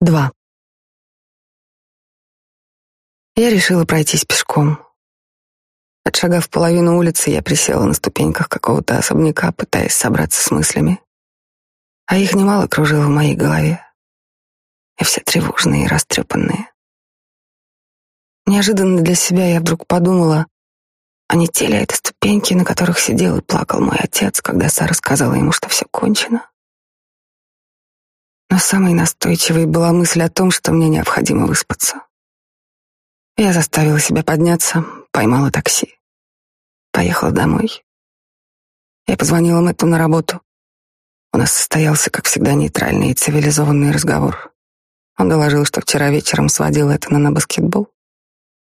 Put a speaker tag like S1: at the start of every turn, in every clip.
S1: Два. Я решила пройтись пешком. Отшагав половину улицы, я присела на ступеньках какого-то особняка, пытаясь собраться с мыслями. А их немало кружило в моей голове. И все тревожные и растрепанные. Неожиданно для себя я вдруг подумала, а не те ли это ступеньки, на которых сидел и плакал мой отец, когда Сара сказала ему, что все кончено. Но самой настойчивой была мысль о том, что мне необходимо выспаться. Я заставила себя подняться, поймала такси. Поехала домой. Я позвонила Мэтту на работу. У нас состоялся, как всегда, нейтральный и цивилизованный разговор. Он доложил, что вчера вечером сводил Этана на баскетбол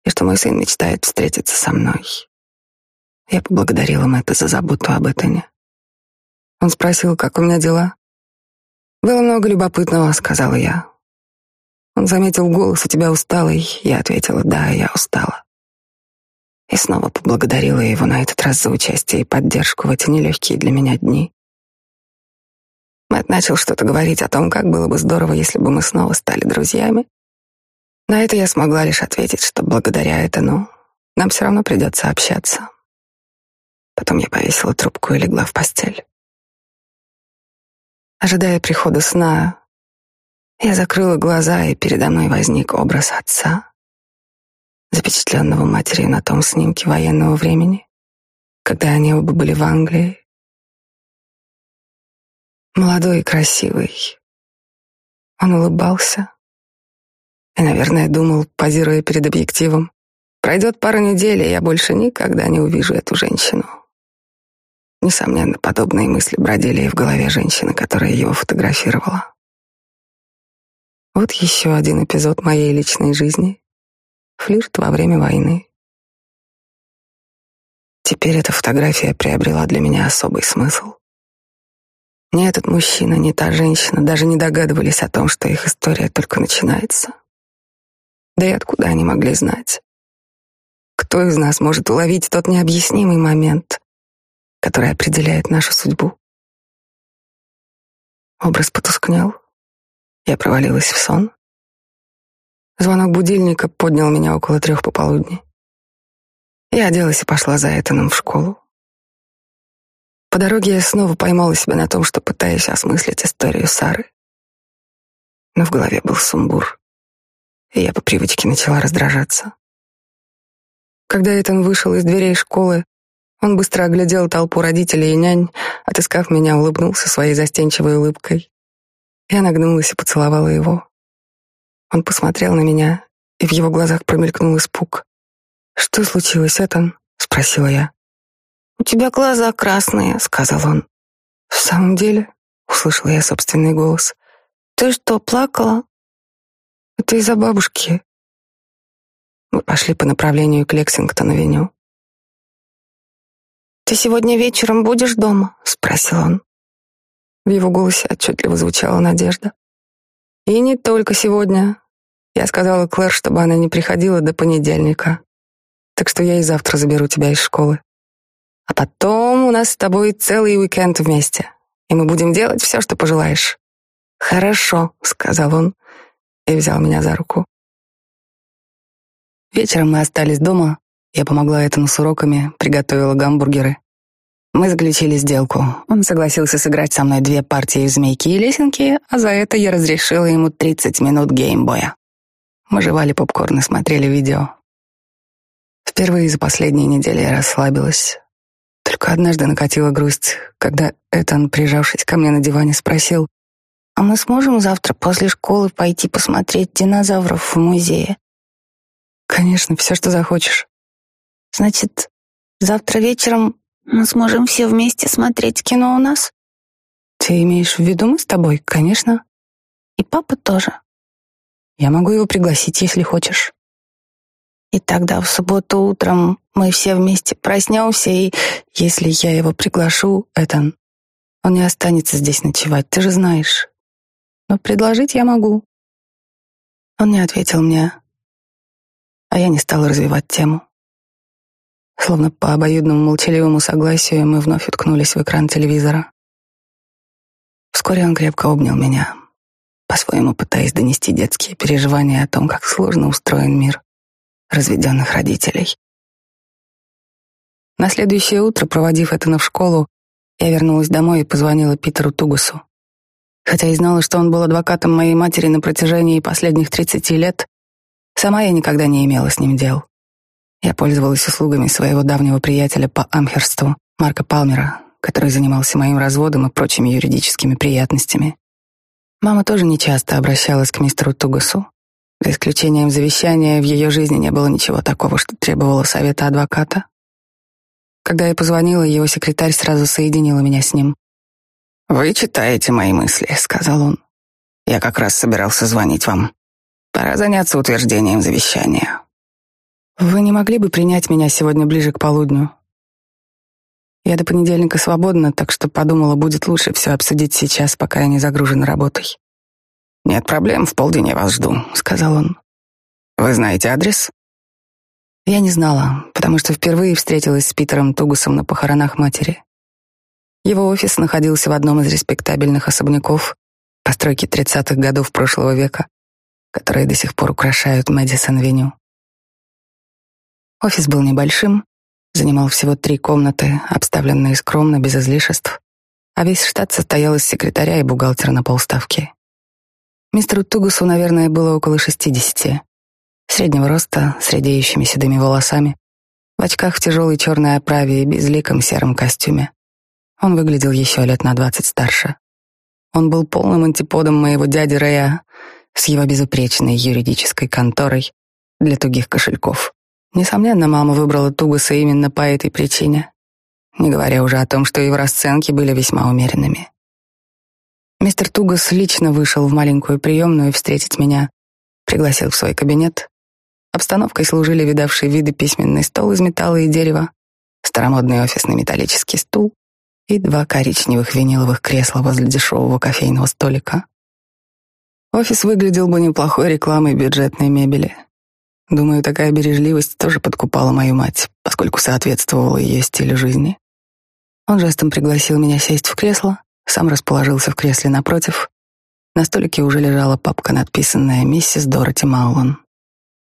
S1: и что мой сын мечтает встретиться со мной. Я поблагодарила Мэтта за заботу об Этане. Он спросил, как у меня дела. «Было много любопытного», — сказала я. Он заметил голос у тебя усталый. Я ответила, да, я устала. И снова поблагодарила его на этот раз за участие и поддержку в эти нелегкие для меня дни. Мэтт начал что-то говорить о том, как было бы здорово, если бы мы снова стали друзьями. На это я смогла лишь ответить, что благодаря этому нам все равно придется общаться. Потом я повесила трубку и легла в постель. Ожидая прихода сна, я закрыла глаза, и передо мной возник образ отца, запечатленного матерью на том снимке военного времени, когда они оба были в Англии. Молодой и красивый. Он улыбался и, наверное, думал, позируя перед объективом, пройдет пара недель, и я больше никогда не увижу эту женщину. Несомненно, подобные мысли бродили и в голове женщины, которая его фотографировала. Вот еще один эпизод моей личной жизни. Флирт во время войны. Теперь эта фотография приобрела для меня особый смысл. Ни этот мужчина, ни та женщина даже не догадывались о том, что их история только начинается. Да и откуда они могли знать? Кто из нас может уловить тот необъяснимый момент, который определяет нашу судьбу. Образ потускнел. Я провалилась в сон. Звонок будильника поднял меня около трех пополудни. Я оделась и пошла за Этаном в школу. По дороге я снова поймала себя на том, что пытаюсь осмыслить историю Сары. Но в голове был сумбур, и я по привычке начала раздражаться. Когда Этан вышел из дверей школы, он быстро оглядел толпу родителей и нянь, отыскав меня, улыбнулся своей застенчивой улыбкой. Я нагнулась и поцеловала его. Он посмотрел на меня, и в его глазах промелькнул испуг. «Что случилось, Этан?» — спросила я. «У тебя глаза красные», — сказал он. «В самом деле?» — услышала я собственный голос. «Ты что, плакала?» «Это из-за бабушки». Мы пошли по направлению к Лексингтон-авеню. «Ты сегодня вечером будешь дома?» — спросил он. В его голосе отчетливо звучала надежда. «И не только сегодня. Я сказала Клэр, чтобы она не приходила до понедельника. Так что я и завтра заберу тебя из школы. А потом у нас с тобой целый уикенд вместе, и мы будем делать все, что пожелаешь». «Хорошо», — сказал он и взял меня за руку. Вечером мы остались дома, я помогла этому с уроками, приготовила гамбургеры. Мы заключили сделку. Он согласился сыграть со мной две партии в «Змейки» и «Лесенки», а за это я разрешила ему 30 минут геймбоя. Мы жевали попкорн и смотрели видео. Впервые за последние недели я расслабилась. Только однажды накатила грусть, когда Этан, прижавшись ко мне на диване, спросил, «А мы сможем завтра после школы пойти посмотреть динозавров в музее?» «Конечно, все, что захочешь». Значит, завтра вечером мы сможем все вместе смотреть кино у нас? Ты имеешь в виду мы с тобой, конечно. И папа тоже. Я могу его пригласить, если хочешь. И тогда в субботу утром мы все вместе проснемся, и если я его приглашу, Этан, он не останется здесь ночевать, ты же знаешь. Но предложить я могу. Он не ответил мне, а я не стала развивать тему. Словно по обоюдному молчаливому согласию мы вновь уткнулись в экран телевизора. Вскоре он крепко обнял меня. по-своему пытаясь донести детские переживания о том, как сложно устроен мир разведенных родителей. На следующее утро, проводив Этана в школу, я вернулась домой и позвонила Питеру Тугусу. Хотя и знала, что он был адвокатом моей матери на протяжении последних 30 лет, сама я никогда не имела с ним дел. Я пользовалась услугами своего давнего приятеля по Амхерсту, Марка Палмера, который занимался моим разводом и прочими юридическими приятностями. Мама тоже нечасто обращалась к мистеру Тугасу. За исключением завещания, в ее жизни не было ничего такого, что требовало совета адвоката. Когда я позвонила, его секретарь сразу соединила меня с ним.
S2: «Вы читаете мои мысли», — сказал он. «Я как раз собирался звонить вам. Пора заняться утверждением завещания».
S1: «Вы не могли бы принять меня сегодня ближе к полудню? Я до понедельника свободна, так что подумала, будет лучше все обсудить сейчас, пока я не загружена работой».
S2: «Нет проблем, в полдень я вас жду», — сказал он. «Вы знаете адрес?»
S1: Я не знала, потому что впервые встретилась с Питером Тугусом на похоронах матери. Его офис находился в одном из респектабельных особняков постройки 30-х годов прошлого века, которые до сих пор украшают Мэдисон-Веню. Офис был небольшим, занимал всего три комнаты, обставленные скромно, без излишеств, а весь штат состоял из секретаря и бухгалтера на полставки. Мистеру Тугусу, наверное, было около шестидесяти. Среднего роста, с редеющими седыми волосами, в очках в тяжелой черной оправе и безликом сером костюме. Он выглядел еще лет на двадцать старше. Он был полным антиподом моего дяди Рэя с его безупречной юридической конторой для тугих кошельков. Несомненно, мама выбрала Тугаса именно по этой причине, не говоря уже о том, что его расценки были весьма умеренными. Мистер Тугас лично вышел в маленькую приемную встретить меня, пригласил в свой кабинет. Обстановкой служили видавший виды письменный стол из металла и дерева, старомодный офисный металлический стул и два коричневых виниловых кресла возле дешевого кофейного столика. Офис выглядел бы неплохой рекламой бюджетной мебели. Думаю, такая бережливость тоже подкупала мою мать, поскольку соответствовала ее стилю жизни. Он жестом пригласил меня сесть в кресло, сам расположился в кресле напротив. На столике уже лежала папка, надписанная «Миссис Дороти Маулан».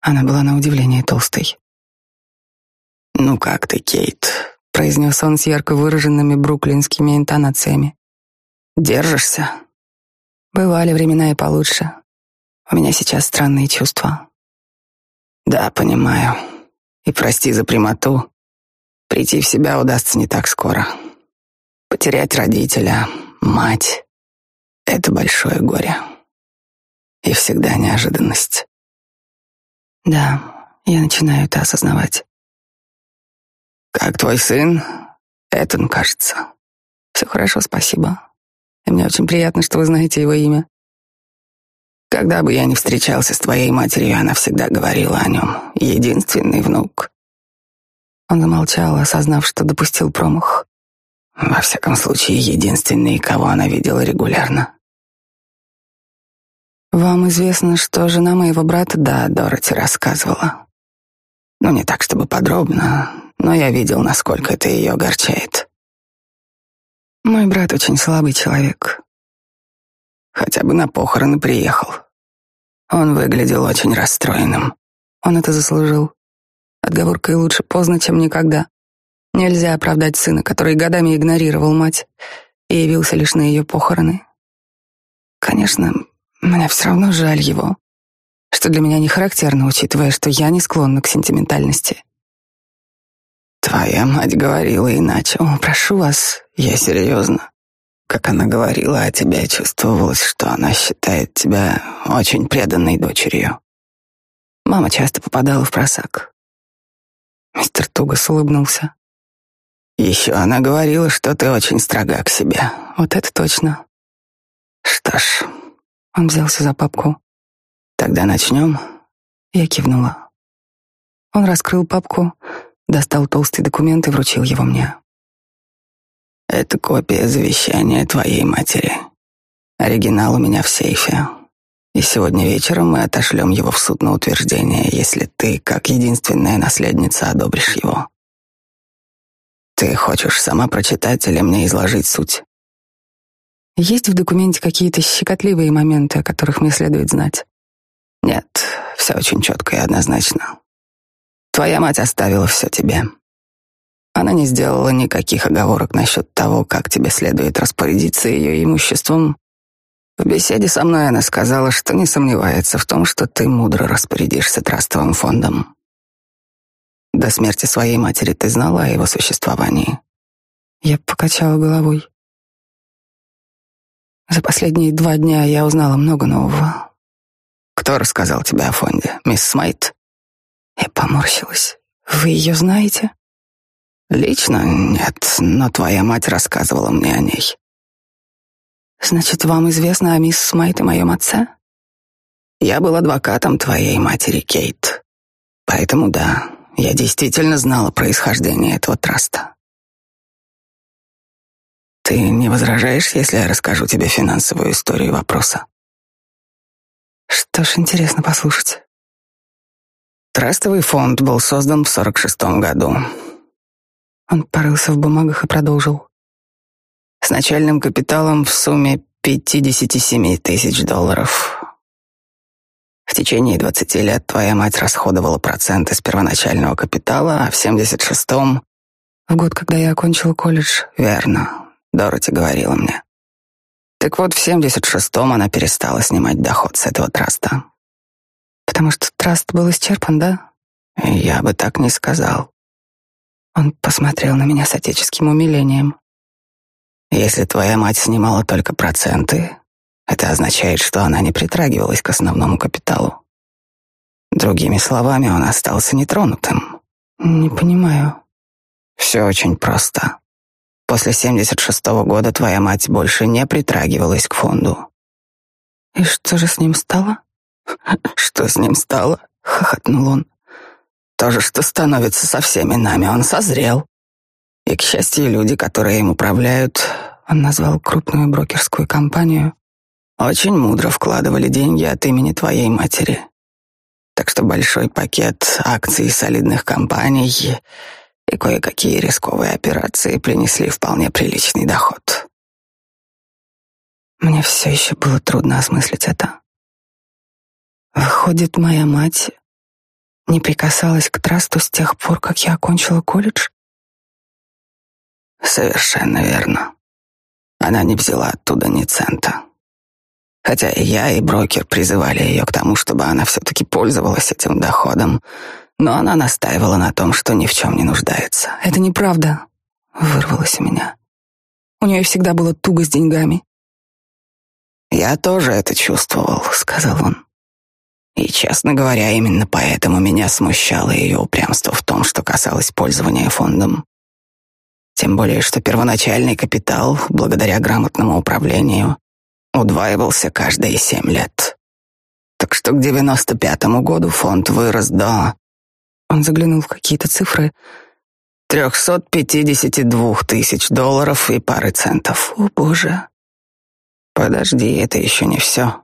S1: Она была на удивление толстой.
S2: «Ну как ты, Кейт?»
S1: — произнес он с ярко выраженными бруклинскими интонациями.
S2: «Держишься?»
S1: Бывали времена и получше. У меня сейчас странные чувства.
S2: Да, понимаю. И прости за прямоту. Прийти в себя удастся не так скоро. Потерять родителя, мать — это большое горе. И всегда неожиданность.
S1: Да, я начинаю это осознавать.
S2: Как твой сын? Этон, кажется.
S1: Все хорошо, спасибо. И мне очень приятно, что вы знаете его имя.
S2: Когда бы я ни встречался с твоей матерью, она всегда говорила о нем. Единственный внук.
S1: Он замолчал, осознав, что допустил промах.
S2: Во всяком случае, единственный, кого она видела регулярно.
S1: Вам известно, что жена моего брата,
S2: да, Дороти рассказывала. Ну, не так, чтобы подробно, но я видел, насколько это ее огорчает.
S1: Мой брат очень слабый человек.
S2: Хотя бы на похороны приехал. Он выглядел очень расстроенным.
S1: Он это заслужил. Отговоркой лучше поздно, чем никогда. Нельзя оправдать сына, который годами игнорировал мать и явился лишь на ее похороны. Конечно, мне все равно жаль его, что для меня не характерно, учитывая, что я не склонна к сентиментальности.
S2: Твоя мать говорила иначе. О, прошу вас, я серьезно. Как она говорила о тебе, чувствовалось, что она считает тебя очень преданной дочерью.
S1: Мама часто попадала в просак. Мистер Тугас улыбнулся.
S2: Еще она говорила, что ты очень строга к себе.
S1: Вот это точно.
S2: Что ж,
S1: он взялся за папку.
S2: Тогда начнем.
S1: Я кивнула. Он раскрыл папку, достал толстый документ и вручил его мне.
S2: Это копия завещания твоей матери. Оригинал у меня в сейфе. И сегодня вечером мы отошлем его в суд на утверждение, если ты, как единственная наследница, одобришь его. Ты хочешь сама прочитать или мне изложить суть?
S1: Есть в документе какие-то щекотливые моменты, о которых мне следует знать?
S2: Нет, все очень четко и однозначно. Твоя мать оставила все тебе. Она не сделала никаких оговорок насчет того, как тебе следует распорядиться ее имуществом. В беседе со мной она сказала, что не сомневается в том, что ты мудро распорядишься трастовым фондом. До смерти своей матери ты знала о его существовании.
S1: Я покачала головой. За последние два дня я узнала много нового.
S2: Кто рассказал тебе о фонде? Мисс Смайт?
S1: Я поморщилась. Вы ее знаете?
S2: Лично нет, но твоя мать рассказывала мне о ней.
S1: Значит, вам известно о мисс Смайт и моем отце?
S2: Я был адвокатом твоей матери, Кейт. Поэтому да, я действительно знала происхождение этого траста. Ты не возражаешь, если я расскажу тебе финансовую историю вопроса?
S1: Что ж, интересно послушать.
S2: Трастовый фонд был создан в 46 году.
S1: Он порылся в бумагах и продолжил.
S2: С начальным капиталом в сумме 57 тысяч долларов. В течение 20 лет твоя мать расходовала проценты с первоначального капитала, а в 76-м...
S1: В год, когда я окончила колледж.
S2: Верно. Дороти говорила мне. Так вот, в 76-м она перестала снимать доход с этого траста.
S1: Потому что траст был исчерпан, да?
S2: Я бы так не сказал.
S1: Он посмотрел на меня с отеческим умилением.
S2: Если твоя мать снимала только проценты, это означает, что она не притрагивалась к основному капиталу. Другими словами, он остался нетронутым.
S1: Не понимаю.
S2: Все очень просто. После 76-го года твоя мать больше не притрагивалась к фонду.
S1: И что же с ним стало?
S2: Что с ним стало? хохотнул он. То же, что становится со всеми нами, он созрел. И, к счастью, люди, которые им управляют,
S1: он назвал крупную брокерскую компанию,
S2: очень мудро вкладывали деньги от имени твоей матери. Так что большой пакет акций солидных компаний и кое-какие рисковые операции принесли вполне приличный доход.
S1: Мне все еще было трудно осмыслить это. Выходит, моя мать не прикасалась к трасту с тех пор, как я окончила колледж?
S2: Совершенно верно. Она не взяла оттуда ни цента. Хотя и я, и брокер призывали ее к тому, чтобы она все-таки пользовалась этим доходом, но она настаивала на том, что ни в чем не нуждается.
S1: «Это неправда», — вырвалось у меня. «У нее всегда было туго с деньгами».
S2: «Я тоже это чувствовал», — сказал он. И, честно говоря, именно поэтому меня смущало ее упрямство в том, что касалось пользования фондом. Тем более, что первоначальный капитал, благодаря грамотному управлению, удваивался каждые семь лет. Так что к девяносто пятому году фонд вырос до...
S1: Он заглянул в какие-то цифры.
S2: Трехсот пятидесяти двух тысяч долларов и пары центов.
S1: О, боже.
S2: Подожди, это еще не все.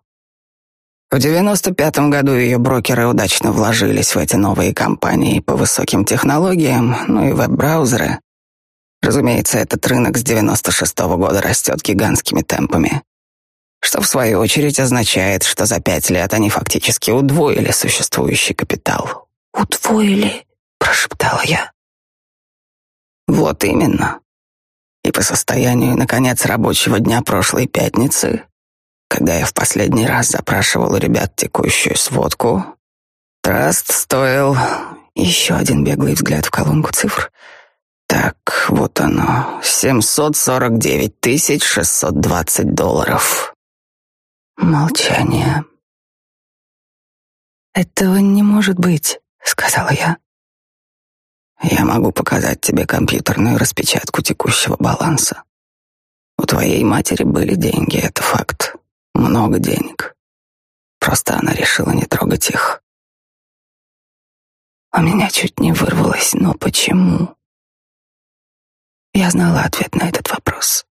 S2: В 95-м году ее брокеры удачно вложились в эти новые компании по высоким технологиям, ну и веб-браузеры. Разумеется, этот рынок с 96-го года растет гигантскими темпами, что в свою очередь означает, что за пять лет они фактически удвоили существующий капитал.
S1: «Удвоили?» — прошептала я.
S2: Вот именно. И по состоянию, наконец, рабочего дня прошлой пятницы когда я в последний раз запрашивал у ребят текущую сводку, траст стоил еще один беглый взгляд в колонку цифр. Так, вот оно, 749 тысяч 620 долларов.
S1: Молчание. «Этого не может быть», — сказала я.
S2: «Я могу показать тебе компьютерную распечатку текущего баланса. У твоей матери были деньги, это факт много денег. Просто она решила не трогать их.
S1: У меня чуть не вырвалось, но почему? Я знала ответ на этот вопрос.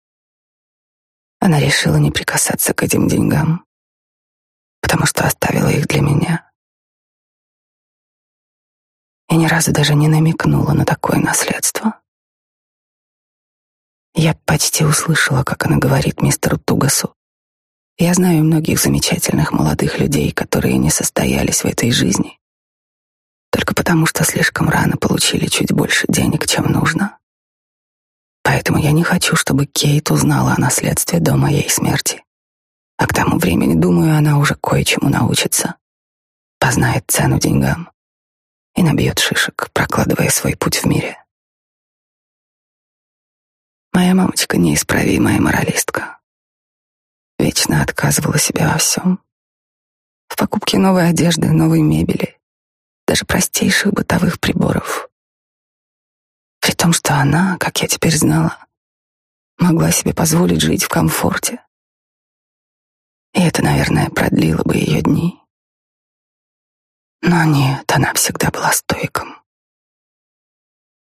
S1: Она решила не прикасаться к этим деньгам, потому что оставила их для меня. И ни разу даже не намекнула на такое наследство. Я почти услышала, как она говорит мистеру Тугасу. Я знаю многих замечательных молодых людей, которые не состоялись в этой жизни, только потому что слишком рано получили чуть больше денег, чем нужно. Поэтому я не хочу, чтобы Кейт узнала о наследстве до моей смерти. А к тому времени, думаю, она уже кое-чему научится, познает цену деньгам и набьет шишек, прокладывая свой путь в мире. Моя мамочка неисправимая моралистка. Вечно отказывала себе во всем. В покупке новой одежды, новой мебели, даже простейших бытовых приборов. При том, что она, как я теперь знала, могла себе позволить жить в комфорте. И это, наверное, продлило бы ее дни. Но нет, она всегда была стойком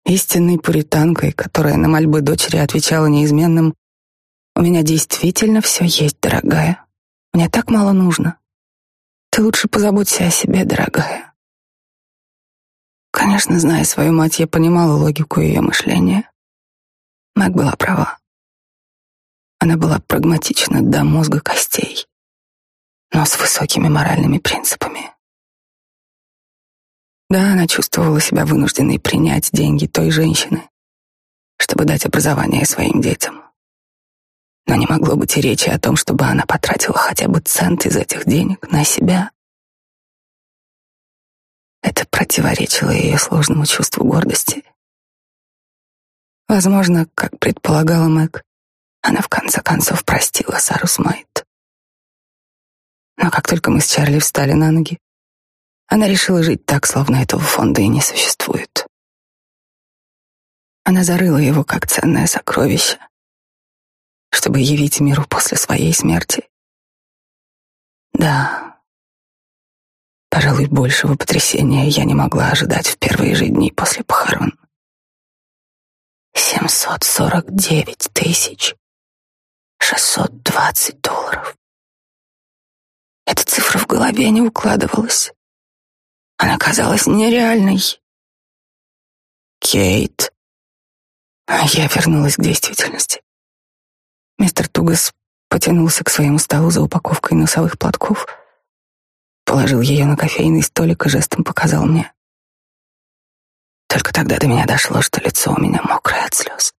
S1: истинной пуританкой, которая на мольбы дочери отвечала неизменным «У меня действительно все есть, дорогая. Мне так мало нужно. Ты лучше позаботься о себе, дорогая». Конечно, зная свою мать, я понимала логику ее мышления. Мэг была права. Она была прагматична до мозга костей, но с высокими моральными принципами. Да, она чувствовала себя вынужденной принять деньги той женщины, чтобы дать образование своим детям. Но не могло быть и речи о том, чтобы она потратила хотя бы цент из этих денег на себя. Это противоречило ее сложному чувству гордости. Возможно, как предполагала Мэг, она в конце концов простила Сару Смайт. Но как только мы с Чарли встали на ноги, она решила жить так, словно этого фонда и не существует. Она зарыла его как ценное сокровище, чтобы явить миру после своей смерти. Да, пожалуй, большего потрясения я не могла ожидать в первые же дни после похорон. Семьсот сорок девять тысяч шестьсот двадцать долларов. Эта цифра в голове не укладывалась. Она казалась нереальной. Кейт. Я вернулась к действительности. Мистер Тугас потянулся к своему столу за упаковкой носовых платков, положил ее на кофейный столик и жестом показал мне. Только тогда до меня дошло, что лицо у меня мокрое от слез.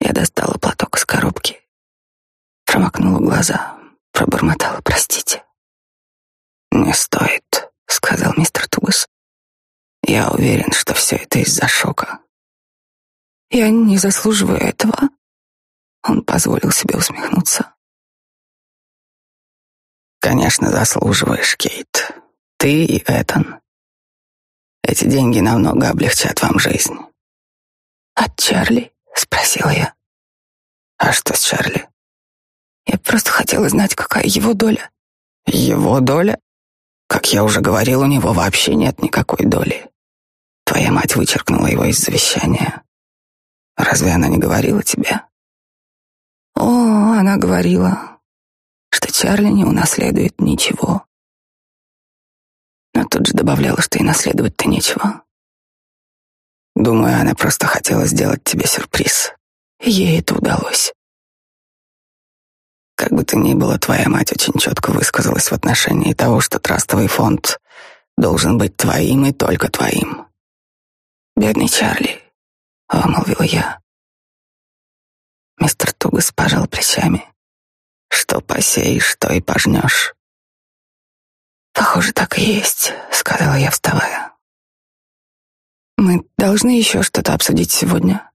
S1: Я достала платок из коробки, промокнула глаза, пробормотала «простите». «Не стоит», — сказал мистер Тугас. «Я уверен, что все это из-за шока». «Я не заслуживаю этого». Он позволил себе усмехнуться. «Конечно, заслуживаешь, Кейт. Ты и Этан. Эти деньги намного облегчат вам жизнь». «От Чарли?» — спросила я. «А что с Чарли?» «Я просто хотела знать, какая его доля». «Его доля?» Как я уже говорил, у него вообще нет никакой доли. Твоя мать вычеркнула его из завещания. Разве она не говорила тебе? О, она говорила, что Чарли не унаследует ничего. Но тут же добавляла, что и наследовать-то нечего. Думаю, она просто хотела сделать тебе сюрприз. Ей это удалось. Как бы то ни было, твоя мать очень четко высказалась в отношении того, что трастовый фонд должен быть твоим и только твоим. Бедный Чарли, вымолвила я. Мистер Тугас пожал плечами. Что посеешь, то и пожнешь. Похоже, так и есть, сказала я, вставая. Мы должны еще что-то обсудить сегодня.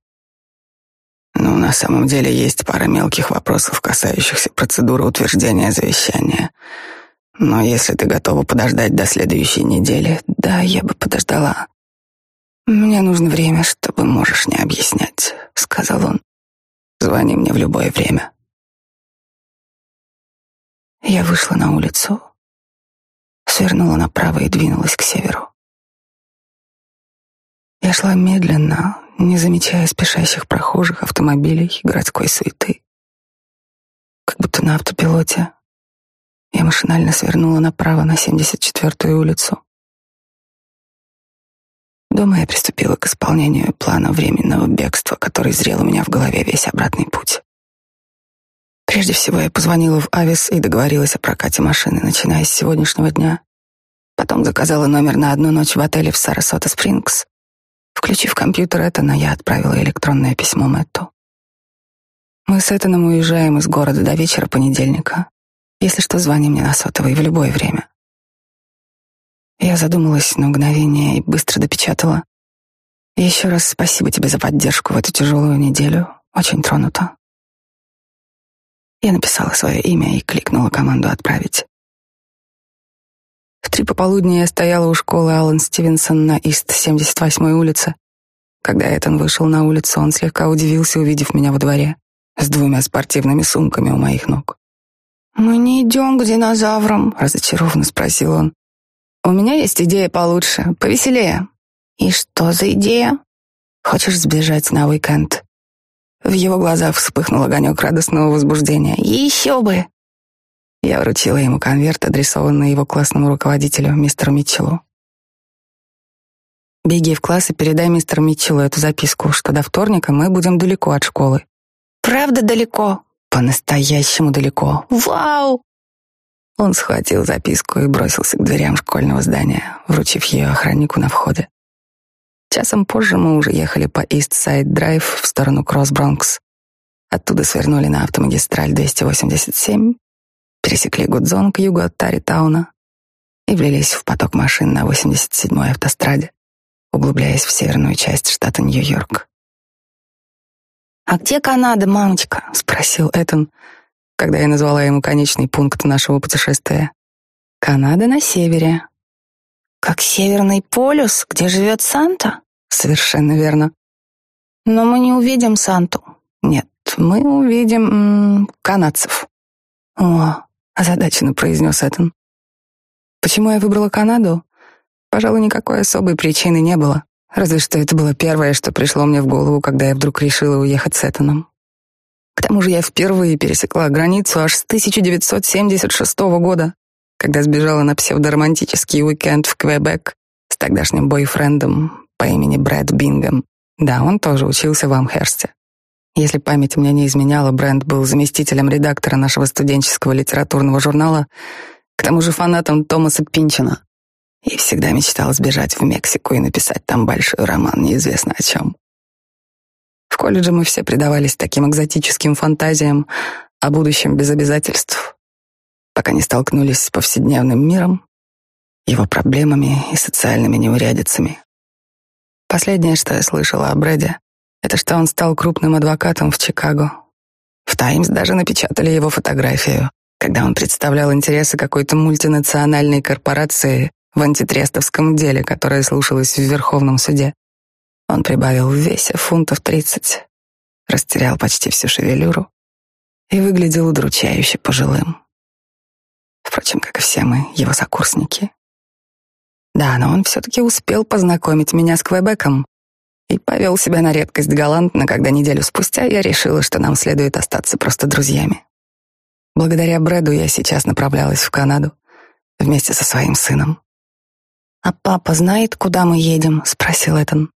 S1: Ну, на самом деле есть пара мелких вопросов, касающихся процедуры утверждения завещания. Но если ты готова подождать до следующей недели, да, я бы подождала. Мне нужно время, чтобы можешь не объяснять, сказал он. Звони мне в любое время. Я вышла на улицу, свернула направо и двинулась к северу. Я шла медленно, не замечая спешащих прохожих, автомобилей, городской суеты. Как будто на автопилоте. Я машинально свернула направо на 74-ю улицу.
S2: Дома я приступила к исполнению плана временного бегства, который зрел у меня в голове весь обратный путь. Прежде всего я позвонила в Авис и договорилась о прокате машины, начиная с сегодняшнего дня. Потом заказала номер на одну ночь в отеле в Сарасота Спрингс. Включив компьютер Этана, я отправила электронное письмо Мэтту. Мы с Этаном уезжаем из города до вечера понедельника. Если что, звони мне на сотовый в любое время. Я задумалась на мгновение и быстро допечатала. Еще раз спасибо тебе за поддержку в эту тяжелую неделю. Очень тронута. Я написала свое имя и кликнула команду «Отправить». В три пополудни я стояла у школы Аллен Стивенсон на Ист 78-й улице. Когда Этан вышел на улицу, он слегка удивился, увидев меня во дворе с двумя спортивными сумками у моих ног. «Мы не идем к динозаврам», — разочарованно спросил он. У меня есть идея получше, повеселее. И что за идея? Хочешь сбежать на уикенд? В его глазах вспыхнул огонек радостного возбуждения. Еще бы! Я вручила ему конверт, адресованный его классному руководителю, мистеру Митчеллу. Беги в класс и передай мистеру Митчеллу эту записку, что до вторника мы будем далеко от школы. Правда далеко? По-настоящему далеко. Вау! Он схватил записку и бросился к дверям школьного здания, вручив ее охраннику на входе. Часом позже мы уже ехали по Ист-Сайд-Драйв в сторону Кросс-Бронкс. Оттуда свернули на автомагистраль 287, пересекли Гудзон к югу от Таритауна и влились в поток машин на 87-й автостраде, углубляясь в северную часть штата Нью-Йорк. «А где Канада, мамочка?» — спросил Этан, когда я назвала ему конечный пункт нашего путешествия. Канада на севере. Как Северный полюс, где живет Санта? Совершенно верно. Но мы не увидим Санту. Нет, мы увидим м -м, канадцев. О, озадаченно произнес Этан. Почему я выбрала Канаду? Пожалуй, никакой особой причины не было. Разве что это было первое, что пришло мне в голову, когда я вдруг решила уехать с Этаном. К тому же я впервые пересекла границу аж с 1976 года, когда сбежала на псевдоромантический уикенд в Квебек с тогдашним бойфрендом по имени Брэд Бингом. Да, он тоже учился в Амхерсте. Если память мне не изменяла, Брэнд был заместителем редактора нашего студенческого литературного журнала, к тому же фанатом Томаса Пинчина, и всегда мечтал сбежать в Мексику и написать там большой роман, неизвестно о чем. В колледже мы все предавались таким экзотическим фантазиям о будущем без обязательств, пока не столкнулись с повседневным миром, его проблемами и социальными неурядицами. Последнее, что я слышала о Брэде, это что он стал крупным адвокатом в Чикаго. В «Таймс» даже напечатали его фотографию, когда он представлял интересы какой-то мультинациональной корпорации в антитрестовском деле, которое слушалось в Верховном суде. Он прибавил в весе фунтов тридцать, растерял почти всю шевелюру и выглядел удручающе пожилым. Впрочем, как и все мы, его сокурсники. Да, но он все-таки успел познакомить меня с Квебеком и повел себя на редкость галантно, когда неделю спустя я решила, что нам следует остаться просто друзьями. Благодаря Брэду я сейчас направлялась в Канаду вместе со своим сыном. «А папа знает, куда мы едем?» — спросил Этан.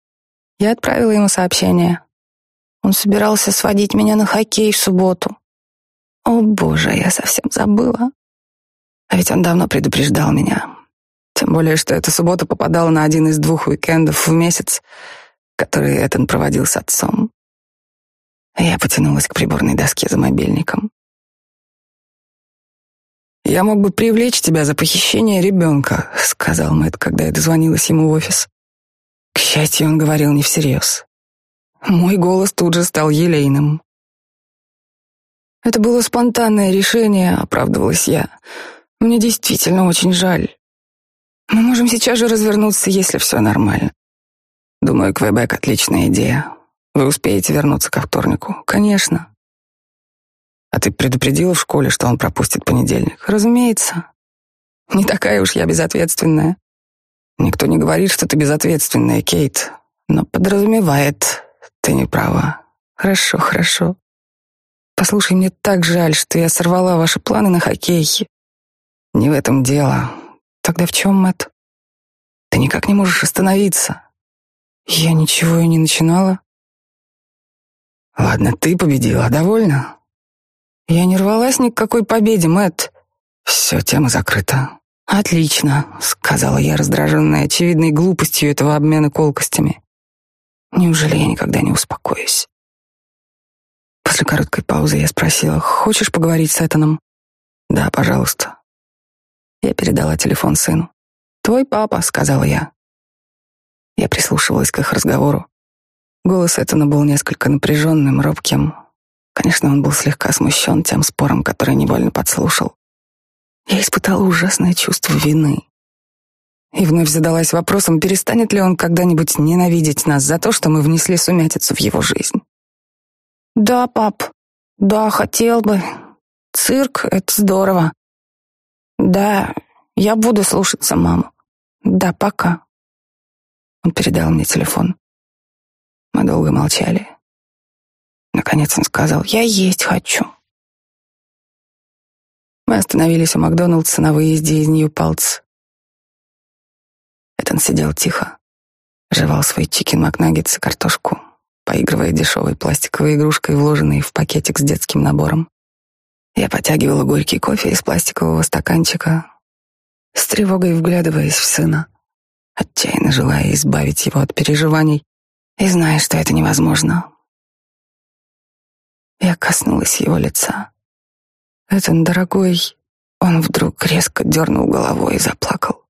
S2: Я отправила ему сообщение. Он собирался сводить меня на хоккей в субботу. О, боже, я совсем забыла. А ведь он давно предупреждал меня. Тем более, что эта суббота попадала на один из двух уикендов в месяц, который Этан проводил с отцом. Я потянулась к приборной доске за мобильником. «Я мог бы привлечь тебя за похищение ребенка», — сказал Мэтт, когда я дозвонилась ему в офис. К счастью, он говорил не всерьез. Мой голос тут же стал елейным. Это было спонтанное решение, оправдывалась я. Мне действительно очень жаль. Мы можем сейчас же развернуться, если все нормально. Думаю, Квебек — отличная идея. Вы успеете вернуться ко вторнику? Конечно. А ты предупредила в школе, что он пропустит понедельник? Разумеется. Не такая уж я безответственная. Никто не говорит, что ты безответственная, Кейт, но подразумевает, ты не права. Хорошо, хорошо. Послушай, мне так жаль, что я сорвала ваши планы на хоккей. Не в этом дело. Тогда в чем, Мэтт? Ты никак не можешь остановиться.
S1: Я ничего и не начинала.
S2: Ладно, ты победила, довольна?
S1: Я не рвалась ни к какой победе, Мэтт.
S2: Все, тема закрыта.
S1: Отлично, сказала я, раздраженная очевидной глупостью этого обмена колкостями. Неужели я никогда не успокоюсь? После короткой паузы я спросила, хочешь поговорить с Этаном?
S2: Да, пожалуйста.
S1: Я передала телефон сыну. Твой папа, сказала я. Я прислушивалась к их разговору. Голос Этана был несколько напряженным, робким. Конечно, он был слегка смущен тем спором, который невольно подслушал. Я испытала ужасное чувство вины. И вновь задалась вопросом, перестанет ли он когда-нибудь ненавидеть нас за то, что мы внесли сумятицу в его жизнь. «Да, пап, да, хотел бы. Цирк — это здорово. Да, я буду слушаться маму. Да, пока». Он передал мне телефон. Мы долго молчали. Наконец он сказал, «Я есть хочу». Мы остановились у Макдоналдса на выезде из Нью-Палц. Этан сидел тихо, жевал свой чикен макнаггетс и картошку, поигрывая дешевой пластиковой игрушкой, вложенной в пакетик с детским набором. Я потягивала горький кофе из пластикового стаканчика, с тревогой вглядываясь в сына, отчаянно желая избавить его от переживаний и зная, что это невозможно. Я коснулась его лица. Этот дорогой, он вдруг резко дернул головой и заплакал.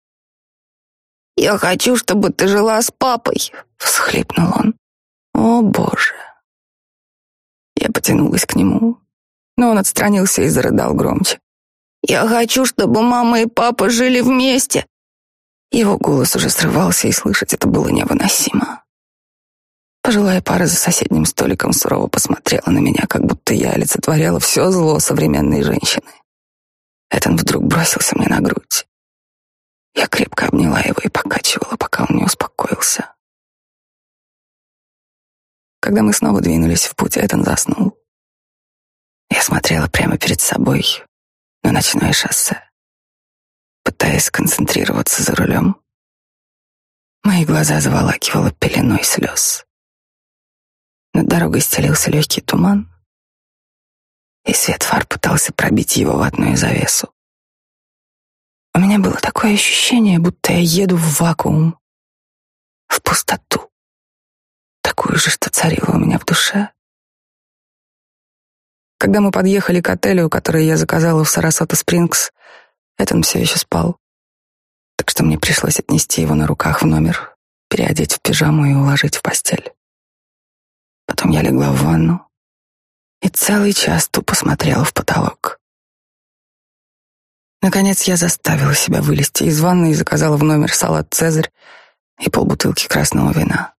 S1: «Я хочу, чтобы ты жила с папой», — всхлипнул он. «О, Боже!» Я потянулась к нему, но он отстранился и зарыдал громче. «Я хочу, чтобы мама и папа жили вместе!» Его голос уже срывался, и слышать это было невыносимо. Пожилая пара за соседним столиком сурово посмотрела на меня, как будто я олицетворяла все зло современной женщины. Этон вдруг бросился мне на грудь. Я крепко обняла его и покачивала, пока он не успокоился. Когда мы снова двинулись в путь, Этан заснул. Я смотрела прямо перед собой на ночное шоссе, пытаясь сконцентрироваться за рулем. Мои глаза заволакивало пеленой слез. Над дорогой стелился легкий туман, и свет фар пытался пробить его ватную завесу. У меня было такое ощущение, будто я еду в вакуум, в пустоту, такую же, что царила у меня в душе. Когда мы подъехали к отелю, который я заказала в Сарасота Спрингс, Этан все еще спал, так что мне пришлось отнести его на руках в номер, переодеть в пижаму и уложить в постель. Потом я легла в ванну и целый час тупо смотрела в потолок. Наконец я заставила себя вылезти из ванны и заказала в номер салат «Цезарь» и полбутылки красного вина.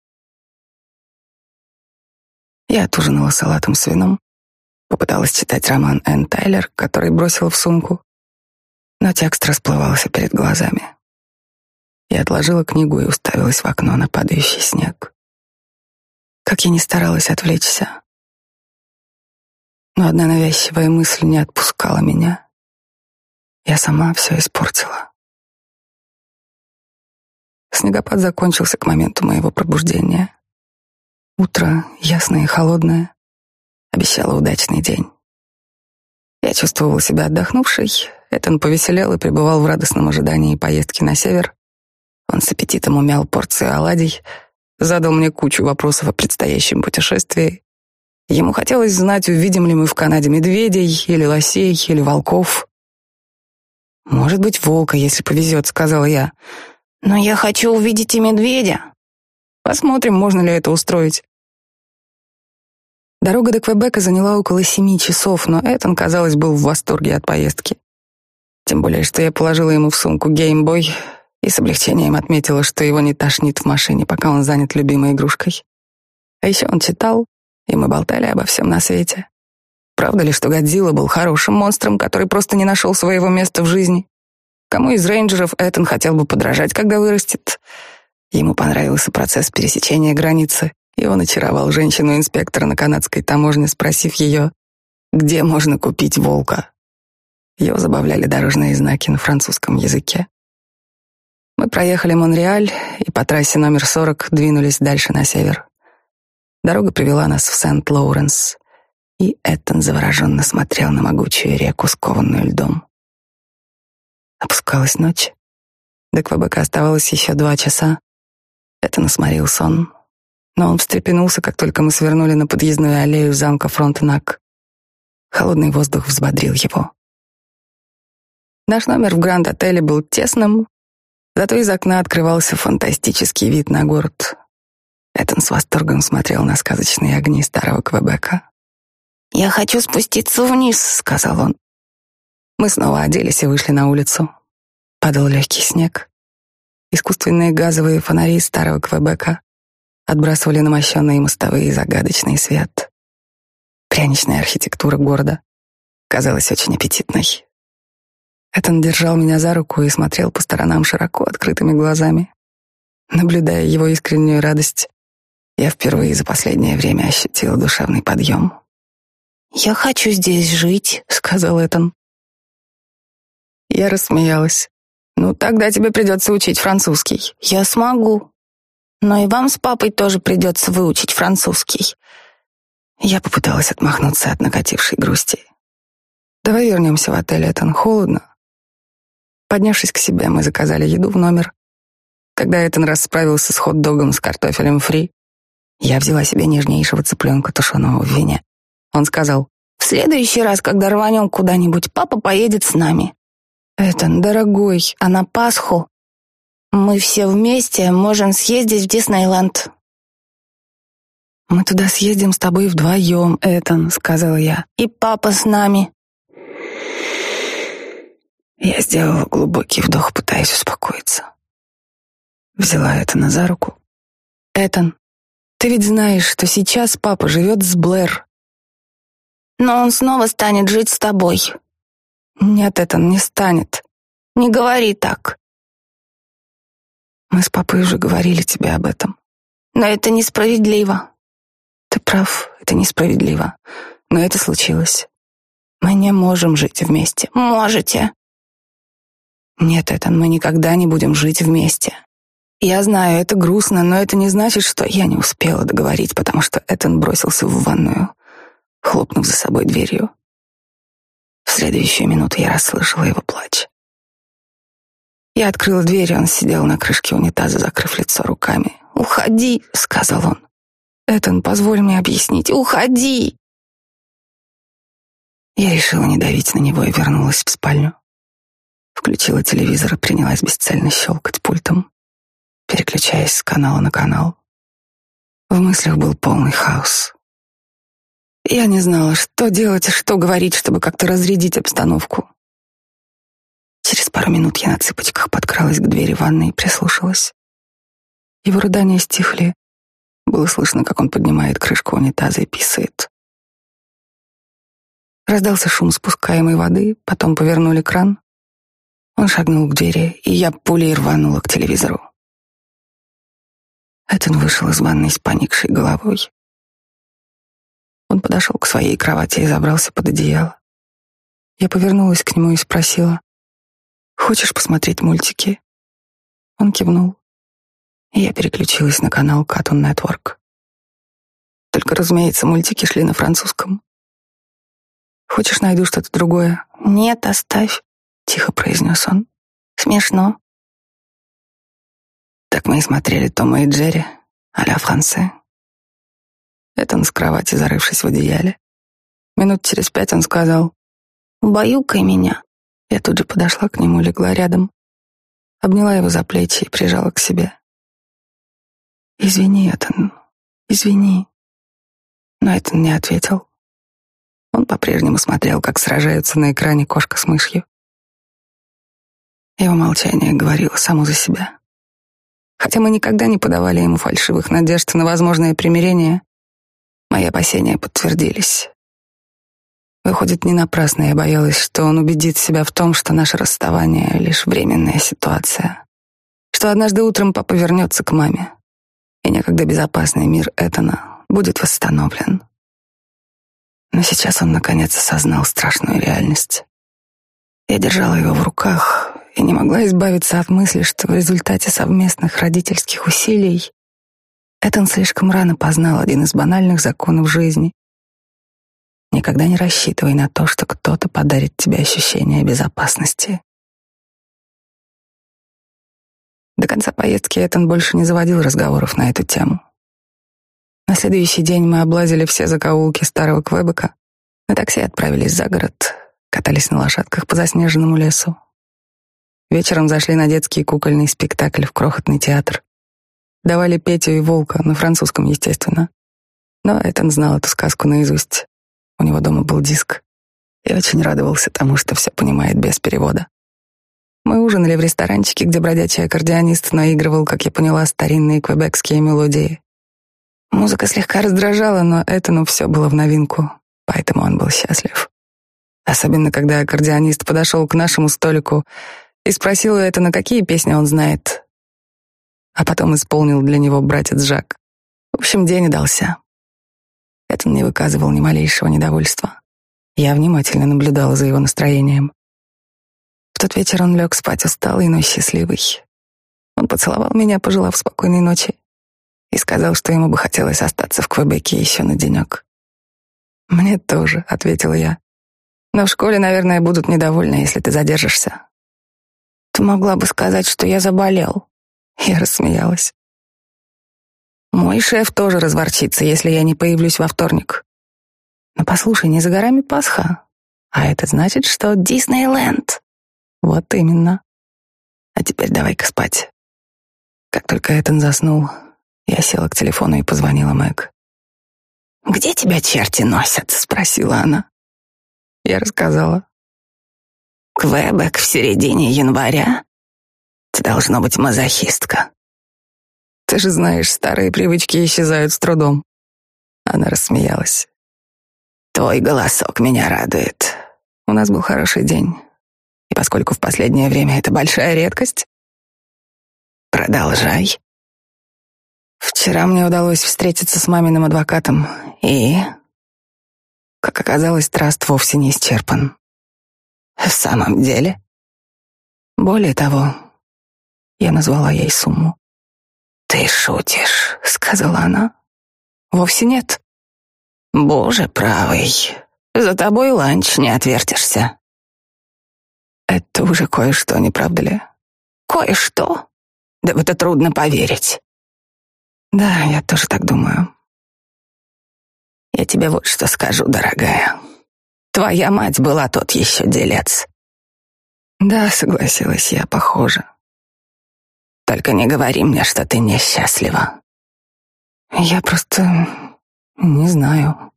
S1: Я отужинала салатом с вином, попыталась читать роман Энн Тайлер, который бросила в сумку, но текст расплывался перед глазами. Я отложила книгу и уставилась в окно на падающий снег. Как я ни старалась отвлечься. Но одна навязчивая мысль не отпускала меня. Я сама все испортила. Снегопад закончился к моменту моего пробуждения. Утро, ясное и холодное, обещало удачный день. Я чувствовала себя отдохнувшей. Этон повеселел и пребывал в радостном ожидании поездки на север. Он с аппетитом умял порции оладий — задал мне кучу вопросов о предстоящем путешествии. Ему хотелось знать, увидим ли мы в Канаде медведей, или лосей, или волков. «Может быть, волка, если повезет», — сказала я. «Но я хочу увидеть и медведя. Посмотрим, можно ли это устроить». Дорога до Квебека заняла около семи часов, но Этан, казалось, был в восторге от поездки. Тем более, что я положила ему в сумку геймбой, и с облегчением отметила, что его не тошнит в машине, пока он занят любимой игрушкой. А еще он читал, и мы болтали обо всем на свете. Правда ли, что Годзилла был хорошим монстром, который просто не нашел своего места в жизни? Кому из рейнджеров Этан хотел бы подражать, когда вырастет? Ему понравился процесс пересечения границы, и он очаровал женщину-инспектора на канадской таможне, спросив ее, где можно купить волка. Его забавляли дорожные знаки на французском языке. Мы проехали Монреаль и по трассе номер 40 двинулись дальше на север. Дорога привела нас в Сент-Лоуренс, и Эттон завороженно смотрел на могучую реку, скованную льдом. Опускалась ночь. До Квебека оставалось еще два часа. Эттон сморил сон, но он встрепенулся, как только мы свернули на подъездную аллею замка Фронтенак. Холодный воздух взбодрил его. Наш номер в Гранд-отеле был тесным, зато из окна открывался фантастический вид на город. Этон с восторгом смотрел на сказочные огни старого Квебека.
S2: «Я хочу спуститься вниз», — сказал он.
S1: Мы снова оделись и вышли на улицу. Падал легкий снег. Искусственные газовые фонари старого Квебека отбрасывали на мощенные мостовые загадочный свет. Пряничная архитектура города казалась очень аппетитной. Этон держал меня за руку и смотрел по сторонам широко открытыми глазами. Наблюдая его искреннюю радость, я впервые за последнее время ощутила душевный подъем.
S2: «Я хочу здесь жить», — сказал Этон.
S1: Я рассмеялась. «Ну, тогда тебе придется учить французский».
S2: «Я смогу. Но и вам с папой тоже придется выучить французский».
S1: Я попыталась отмахнуться от накатившей грусти. «Давай вернемся в отель, Этан, холодно». Поднявшись к себе, мы заказали еду в номер. Когда Этан расправился с хот-догом с картофелем фри, я взяла себе нежнейшего цыпленка тушеного в вине. Он сказал,
S2: «В следующий раз, когда рванем куда-нибудь, папа поедет с нами».
S1: «Этан, дорогой,
S2: а на Пасху мы все вместе можем съездить в Диснейленд».
S1: «Мы туда съездим с тобой вдвоем, Этан», — сказала я.
S2: «И папа с нами».
S1: Я сделала глубокий вдох, пытаясь успокоиться. Взяла Этана за руку. «Этан, ты ведь знаешь, что сейчас папа живет с Блэр».
S2: «Но он снова станет жить с тобой».
S1: «Нет, Этан, не станет».
S2: «Не говори так».
S1: Мы с папой уже говорили тебе об этом.
S2: Но это несправедливо.
S1: Ты прав, это несправедливо. Но это случилось. Мы не можем жить вместе.
S2: Можете.
S1: Нет, Этан, мы никогда не будем жить вместе. Я знаю, это грустно, но это не значит, что я не успела договорить, потому что Этан бросился в ванную, хлопнув за собой дверью. В следующую минуту я расслышала его плач. Я открыла дверь, и он сидел на крышке унитаза, закрыв лицо руками.
S2: «Уходи», — сказал он.
S1: «Этан, позволь мне объяснить.
S2: Уходи!»
S1: Я решила не давить на него и вернулась в спальню. Включила телевизор и принялась бесцельно щелкать пультом, переключаясь с канала на канал. В мыслях был полный хаос. Я не знала, что делать и что говорить, чтобы как-то разрядить обстановку. Через пару минут я на цыпочках подкралась к двери ванной и прислушалась. Его рыдания стихли. Было слышно, как он поднимает крышку унитаза и писает. Раздался шум спускаемой воды, потом повернули кран. Он шагнул к двери, и я пулей рванула к телевизору. Этон вышел из ванной с поникшей головой. Он подошел к своей кровати и забрался под одеяло. Я повернулась к нему и спросила, «Хочешь посмотреть мультики?» Он кивнул, и я переключилась на канал Cartoon Network. Только, разумеется, мультики шли на французском. «Хочешь, найду что-то другое?»
S2: «Нет, оставь», —
S1: тихо произнес он.
S2: «Смешно».
S1: Так мы и смотрели Тома и Джерри а-ля франце. Этон с кровати, зарывшись в одеяле. Минут через пять он сказал
S2: «Убаюкай меня».
S1: Я тут же подошла к нему, легла рядом, обняла его за плечи и прижала к себе. «Извини, Этон, извини». Но Этон не ответил. Он по-прежнему смотрел, как сражаются на экране кошка с мышью. Его молчание говорило само за себя. Хотя мы никогда не подавали ему фальшивых надежд на возможное примирение, мои опасения подтвердились. Выходит, не напрасно я боялась, что он убедит себя в том, что наше расставание — лишь временная ситуация, что однажды утром папа вернется к маме, и некогда безопасный мир Этана будет восстановлен. Но сейчас он наконец осознал страшную реальность. Я держала его в руках, и не могла избавиться от мысли, что в результате совместных родительских усилий Этан слишком рано познал один из банальных законов жизни. Никогда не рассчитывай на то, что кто-то подарит тебе ощущение безопасности. До конца поездки Этан больше не заводил разговоров на эту тему. На следующий день мы облазили все закоулки старого Квебека, на такси отправились за город, катались на лошадках по заснеженному лесу. Вечером зашли на детский кукольный спектакль в крохотный театр. Давали Петю и Волка, на французском, естественно. Но Этан знал эту сказку наизусть. У него дома был диск. И очень радовался тому, что все понимает без перевода. Мы ужинали в ресторанчике, где бродячий аккордеонист наигрывал, как я поняла, старинные квебекские мелодии. Музыка слегка раздражала, но Этану все было в новинку, поэтому он был счастлив. Особенно, когда аккордеонист подошел к нашему столику и спросил у Этана, какие песни он знает. А потом исполнил для него братец Жак. В общем, день удался. Этан не выказывал ни малейшего недовольства. Я внимательно наблюдала за его настроением. В тот вечер он лег спать усталый, но счастливый. Он поцеловал меня, пожелав спокойной ночи, и сказал, что ему бы хотелось остаться в Квебеке еще на денек. «Мне тоже», — ответила я. «Но в школе, наверное, будут недовольны, если ты задержишься». «Ты могла бы сказать, что я заболел». Я рассмеялась. «Мой шеф тоже разворчится, если я не появлюсь во вторник». «Но послушай, не за горами Пасха, а это значит, что Диснейленд». Вот именно. А теперь давай-ка спать. Как только Этан заснул, я села к телефону и позвонила Мэг. «Где тебя черти носят?» — спросила она. Я рассказала. «Квебек в середине января? Ты должно быть мазохистка». «Ты же знаешь, старые привычки исчезают с трудом». Она рассмеялась. «Твой голосок меня радует. У нас был хороший день. И поскольку в последнее время это большая редкость, продолжай. Вчера мне удалось встретиться с маминым адвокатом, и, как оказалось, траст вовсе не исчерпан. В самом деле? Более того, я назвала ей сумму. «Ты шутишь», — сказала она. «Вовсе нет». «Боже правый, за тобой ланч не отвертишься». Это уже кое-что, не правда ли? Кое-что? Да в это трудно поверить. Да, я тоже так думаю. Я тебе вот что скажу, дорогая. Твоя мать была тот еще делец. Да, согласилась я, похоже. Только не говори мне, что ты несчастлива. Я просто не знаю.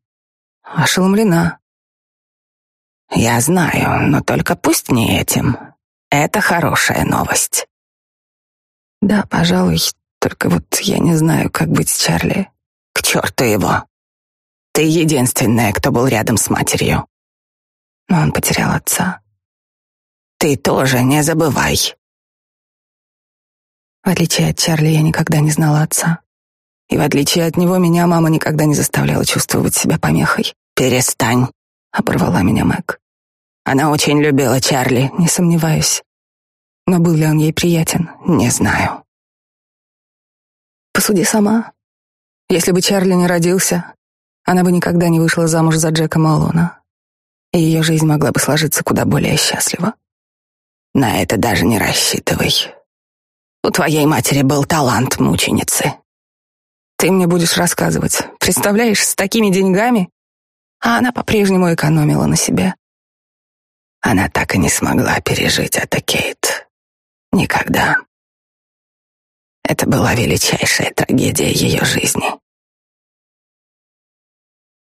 S1: Ошеломлена. Я знаю, но только пусть не этим. Это хорошая новость. Да, пожалуй, только вот я не знаю, как быть с Чарли. К черту его. Ты единственная, кто был рядом с матерью. Но он потерял отца. Ты тоже не забывай. В отличие от Чарли, я никогда не знала отца. И в отличие от него, меня мама никогда не заставляла чувствовать себя помехой. Перестань. Оборвала меня Мэг. Она очень любила Чарли, не сомневаюсь. Но был ли он ей приятен, не знаю. Посуди сама. Если бы Чарли не родился, она бы никогда не вышла замуж за Джека Малона. И ее жизнь могла бы сложиться куда более счастливо. На это даже не рассчитывай. У твоей матери был талант мученицы. Ты мне будешь рассказывать. Представляешь, с такими деньгами а она по-прежнему экономила на себе. Она так и не смогла пережить это, Кейт. Никогда. Это была величайшая трагедия ее жизни.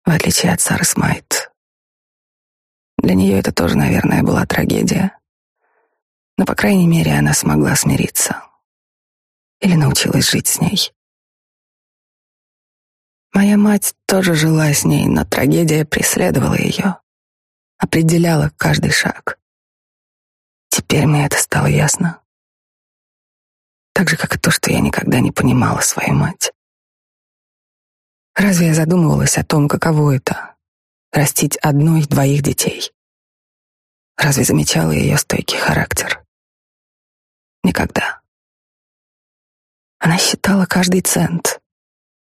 S1: В отличие от Сары Смайт. Для нее это тоже, наверное, была трагедия. Но, по крайней мере, она смогла смириться. Или научилась жить с ней. Моя мать тоже жила с ней, но трагедия преследовала ее, определяла каждый шаг. Теперь мне это стало ясно. Так же, как и то, что я никогда не понимала свою мать. Разве я задумывалась о том, каково это — растить одной-двоих детей? Разве замечала ее стойкий характер? никогда. Она считала каждый цент,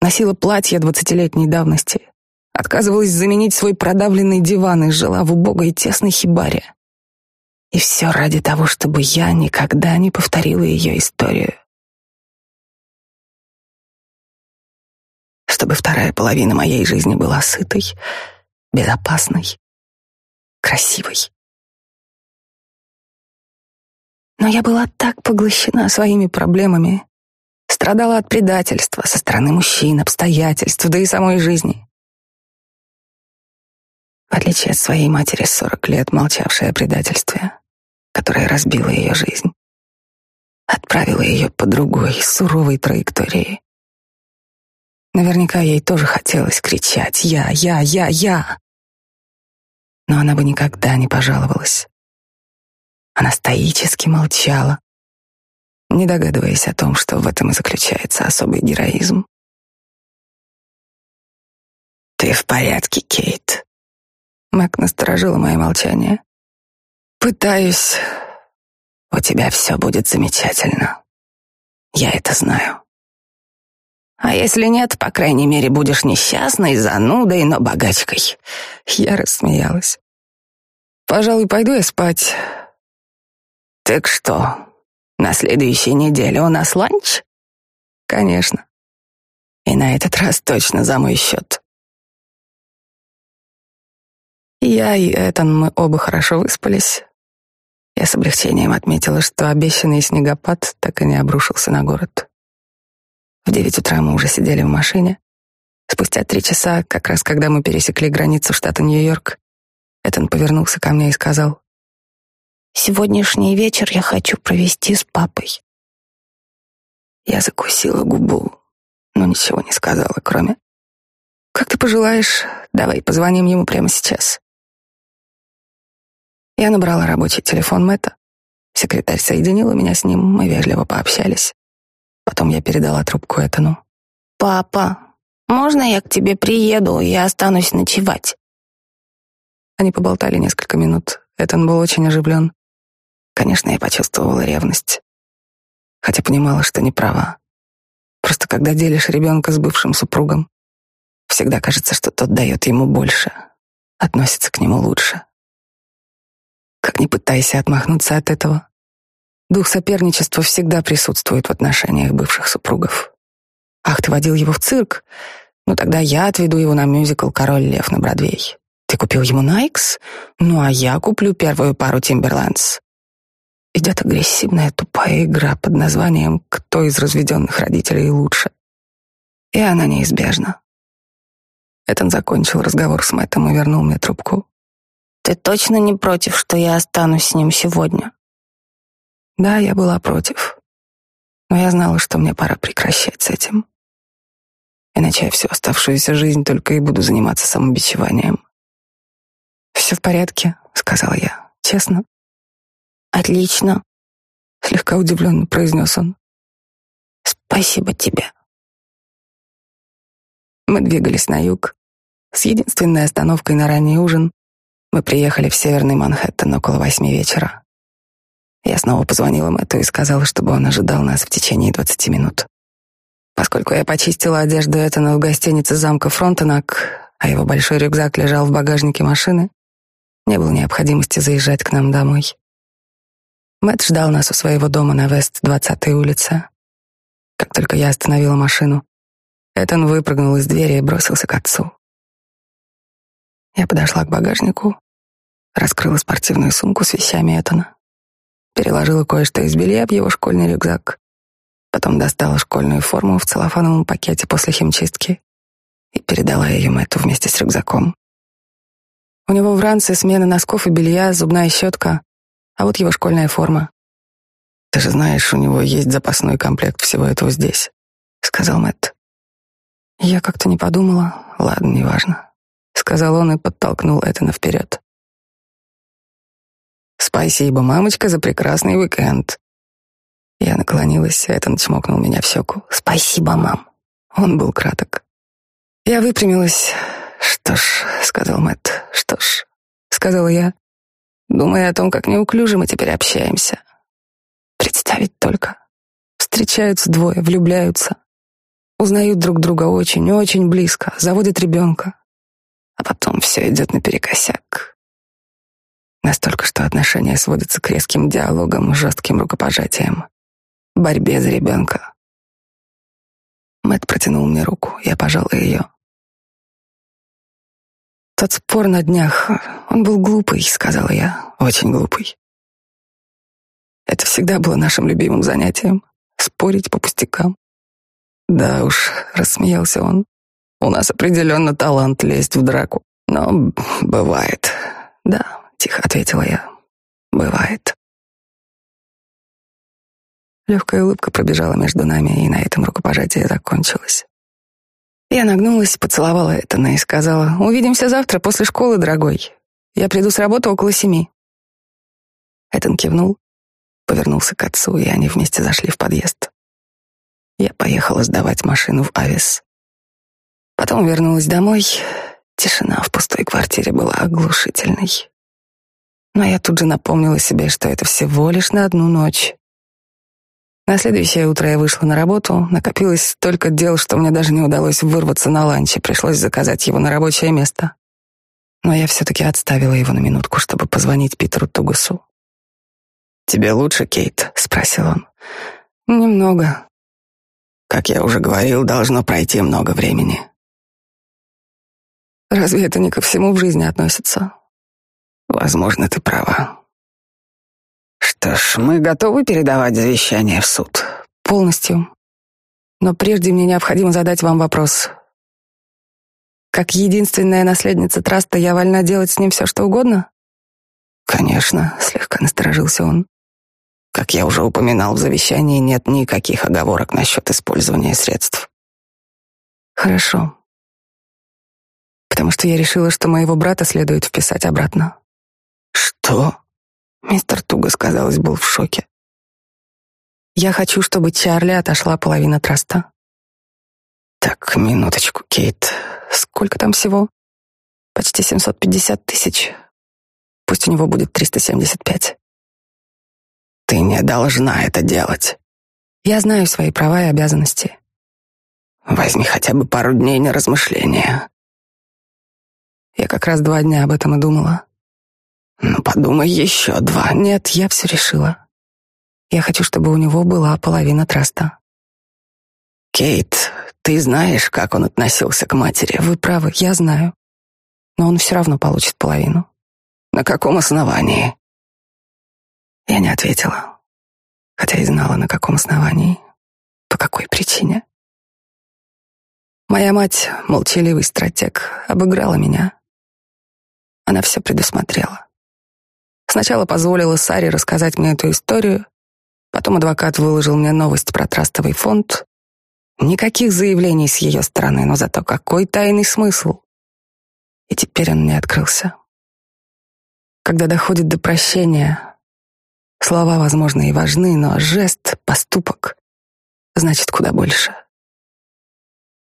S1: носила платье двадцатилетней давности, отказывалась заменить свой продавленный диван и жила в убогой тесной хибаре. И все ради того, чтобы я никогда не повторила ее историю. Чтобы вторая половина моей жизни была сытой, безопасной, красивой. Но я была так поглощена своими проблемами, страдала от предательства со стороны мужчин, обстоятельств, да и самой жизни. В отличие от своей матери, сорок лет молчавшей о предательстве, которая разбила ее жизнь, отправила ее по другой, суровой траектории. Наверняка ей тоже хотелось кричать «Я, я, я, я!» Но она бы никогда не пожаловалась. Она стоически молчала, не догадываясь о том, что в этом и заключается особый героизм. «Ты в порядке, Кейт?» Мэг насторожила мое молчание. Пытаюсь. У тебя все будет замечательно. Я это знаю. А если нет, по крайней мере, будешь несчастной, занудой, но богачкой. Я рассмеялась. Пожалуй, пойду я спать. Так что, на следующей неделе у нас ланч? Конечно. И на этот раз точно за мой счет. Я и Этан, мы оба хорошо выспались. Я с облегчением отметила, что обещанный снегопад так и не обрушился на город. В девять утра мы уже сидели в машине. Спустя три часа, как раз когда мы пересекли границу штата Нью-Йорк, Этан повернулся ко мне и сказал, «Сегодняшний вечер я хочу провести с папой». Я закусила губу, но ничего не сказала, кроме «Как ты пожелаешь, давай позвоним ему прямо сейчас». Я набрала рабочий телефон Мэтта. Секретарь соединила меня с ним, мы вежливо пообщались. Потом я передала трубку Этану. «Папа, можно я к тебе приеду и останусь ночевать?» Они поболтали несколько минут. Этан был очень оживлен. Конечно, я почувствовала ревность. Хотя понимала, что не права. Просто когда делишь ребенка с бывшим супругом, всегда кажется, что тот дает ему больше, относится к нему лучше. Как ни пытайся отмахнуться от этого, дух соперничества всегда присутствует в отношениях бывших супругов. Ах, ты водил его в цирк? Ну тогда я отведу его на мюзикл «Король лев» на Бродвей. Ты купил ему Найкс? Ну а я куплю первую пару Тимберлендс. Идет агрессивная тупая игра под названием «Кто из разведенных родителей лучше?» И она неизбежна. Этон закончил разговор с Мэттом и вернул мне трубку. Ты точно не против, что я останусь с ним сегодня? Да, я была против. Но я знала, что мне пора прекращать с этим. Иначе я всю оставшуюся жизнь только и буду заниматься самобичеванием. «Все в порядке», — сказала я, честно. «Отлично», — слегка удивленно произнес он. «Спасибо тебе». Мы двигались на юг, с единственной остановкой на ранний ужин, мы приехали в северный Манхэттен около восьми вечера. Я снова позвонила Мэтту и сказала, чтобы он ожидал нас в течение двадцати минут. Поскольку я почистила одежду Этана в гостинице замка Фронтенак, а его большой рюкзак лежал в багажнике машины, не было необходимости заезжать к нам домой. Мэтт ждал нас у своего дома на Вест-20-й улице. Как только я остановила машину, Этан выпрыгнул из двери и бросился к отцу. Я подошла к багажнику, раскрыла спортивную сумку с вещами Этана, переложила кое-что из белья в его школьный рюкзак, потом достала школьную форму в целлофановом пакете после химчистки и передала ее Мэтту вместе с рюкзаком. У него в ранце смена носков и белья, зубная щетка, а вот его школьная форма. «Ты же знаешь, у него есть запасной комплект всего этого здесь», — сказал Мэтт. Я как-то не подумала. Ладно, неважно сказал он и подтолкнул Этана вперед. Спасибо, мамочка, за прекрасный уикенд. Я наклонилась, Этан чмокнул меня в щеку. Спасибо, мам. Он был краток. Я выпрямилась. Что ж, сказал Мэтт. Что ж, сказала я, думая о том, как неуклюже мы теперь общаемся. Представить только. Встречаются двое, влюбляются. Узнают друг друга очень-очень близко, заводят ребенка. А потом все идет наперекосяк. Настолько, что отношения сводятся к резким диалогам, жестким рукопожатиям, борьбе за ребенка. Мэт протянул мне руку, я пожала ее. Тот спор на днях, он был глупый, сказала я, очень глупый. Это всегда было нашим любимым занятием — спорить по пустякам. Да уж, рассмеялся он. У нас определенно талант лезть в драку. Но бывает. Да, тихо ответила я. Бывает. Легкая улыбка пробежала между нами, и на этом рукопожатие закончилось. Я нагнулась, поцеловала Этана и сказала, «Увидимся завтра после школы, дорогой. Я приду с работы около семи». Этан кивнул, повернулся к отцу, и они вместе зашли в подъезд. Я поехала сдавать машину в Авис. Потом вернулась домой. Тишина в пустой квартире была оглушительной. Но я тут же напомнила себе, что это всего лишь на одну ночь. На следующее утро я вышла на работу, накопилось столько дел, что мне даже не удалось вырваться на ланч, и пришлось заказать его на рабочее место. Но я все-таки отставила его на минутку, чтобы позвонить Питеру Тугасу. «Тебе лучше, Кейт?» — спросил он. «Немного». «Как я уже говорил, должно пройти много времени». «Разве это не ко всему в жизни относится?» «Возможно, ты права. Что ж, мы готовы передавать завещание в суд. Полностью. Но прежде мне необходимо задать вам вопрос. Как единственная наследница траста, я вольна делать с ним все, что угодно? Конечно, слегка насторожился он. Как я уже упоминал в завещании, нет никаких оговорок насчет использования средств. Хорошо. Потому что я решила, что моего брата следует вписать обратно. Что? Мистер Тугас, казалось, был в шоке. Я хочу, чтобы Чарли отошла половина траста. Так, минуточку, Кейт. Сколько там всего? Почти 750 тысяч. Пусть у него будет 375. Ты не должна это делать. Я знаю свои права и обязанности. Возьми хотя бы пару дней на размышления. Я как раз два дня об этом и думала. Ну, подумай еще два. Нет, я все решила. Я хочу, чтобы у него была половина траста. Кейт, ты знаешь, как он относился к матери? Вы правы, я знаю. Но он все равно получит половину. На каком основании? Я не ответила, хотя и знала, на каком основании, по какой причине. Моя мать, молчаливый стратег, обыграла меня. Она все предусмотрела. Сначала позволила Саре рассказать мне эту историю, потом адвокат выложил мне новость про трастовый фонд. Никаких заявлений с ее стороны, но зато какой тайный смысл. И теперь он мне открылся. Когда доходит до прощения, слова, возможно, и важны, но жест, поступок значит куда больше.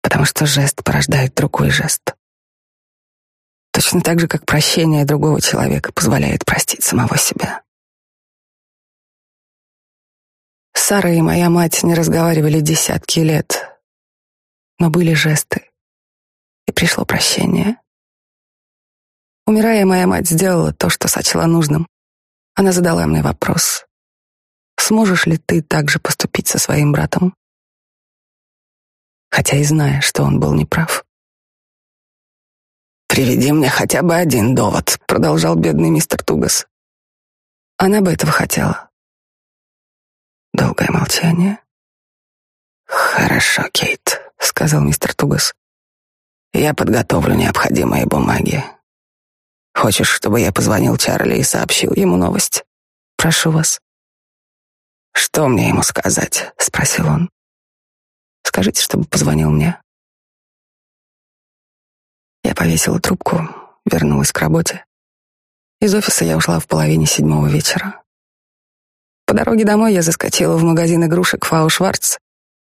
S1: Потому что жест порождает другой жест. Точно так же, как прощение другого человека позволяет простить самого себя. Сара и моя мать не разговаривали десятки лет, но были жесты, и пришло прощение. Умирая, моя мать сделала то, что сочла нужным. Она задала мне вопрос. Сможешь ли ты также поступить со своим братом? Хотя и зная, что он был неправ. «Приведи мне хотя бы один довод», — продолжал бедный мистер Тугас. Она бы этого хотела. Долгое молчание. «Хорошо, Кейт», — сказал мистер Тугас. «Я подготовлю необходимые бумаги. Хочешь, чтобы я позвонил Чарли и сообщил ему новость? Прошу вас». «Что мне ему сказать?» — спросил он. «Скажите, чтобы позвонил мне». Я повесила трубку, вернулась к работе. Из офиса я ушла в половине седьмого вечера. По дороге домой я заскочила в магазин игрушек Фау Шварц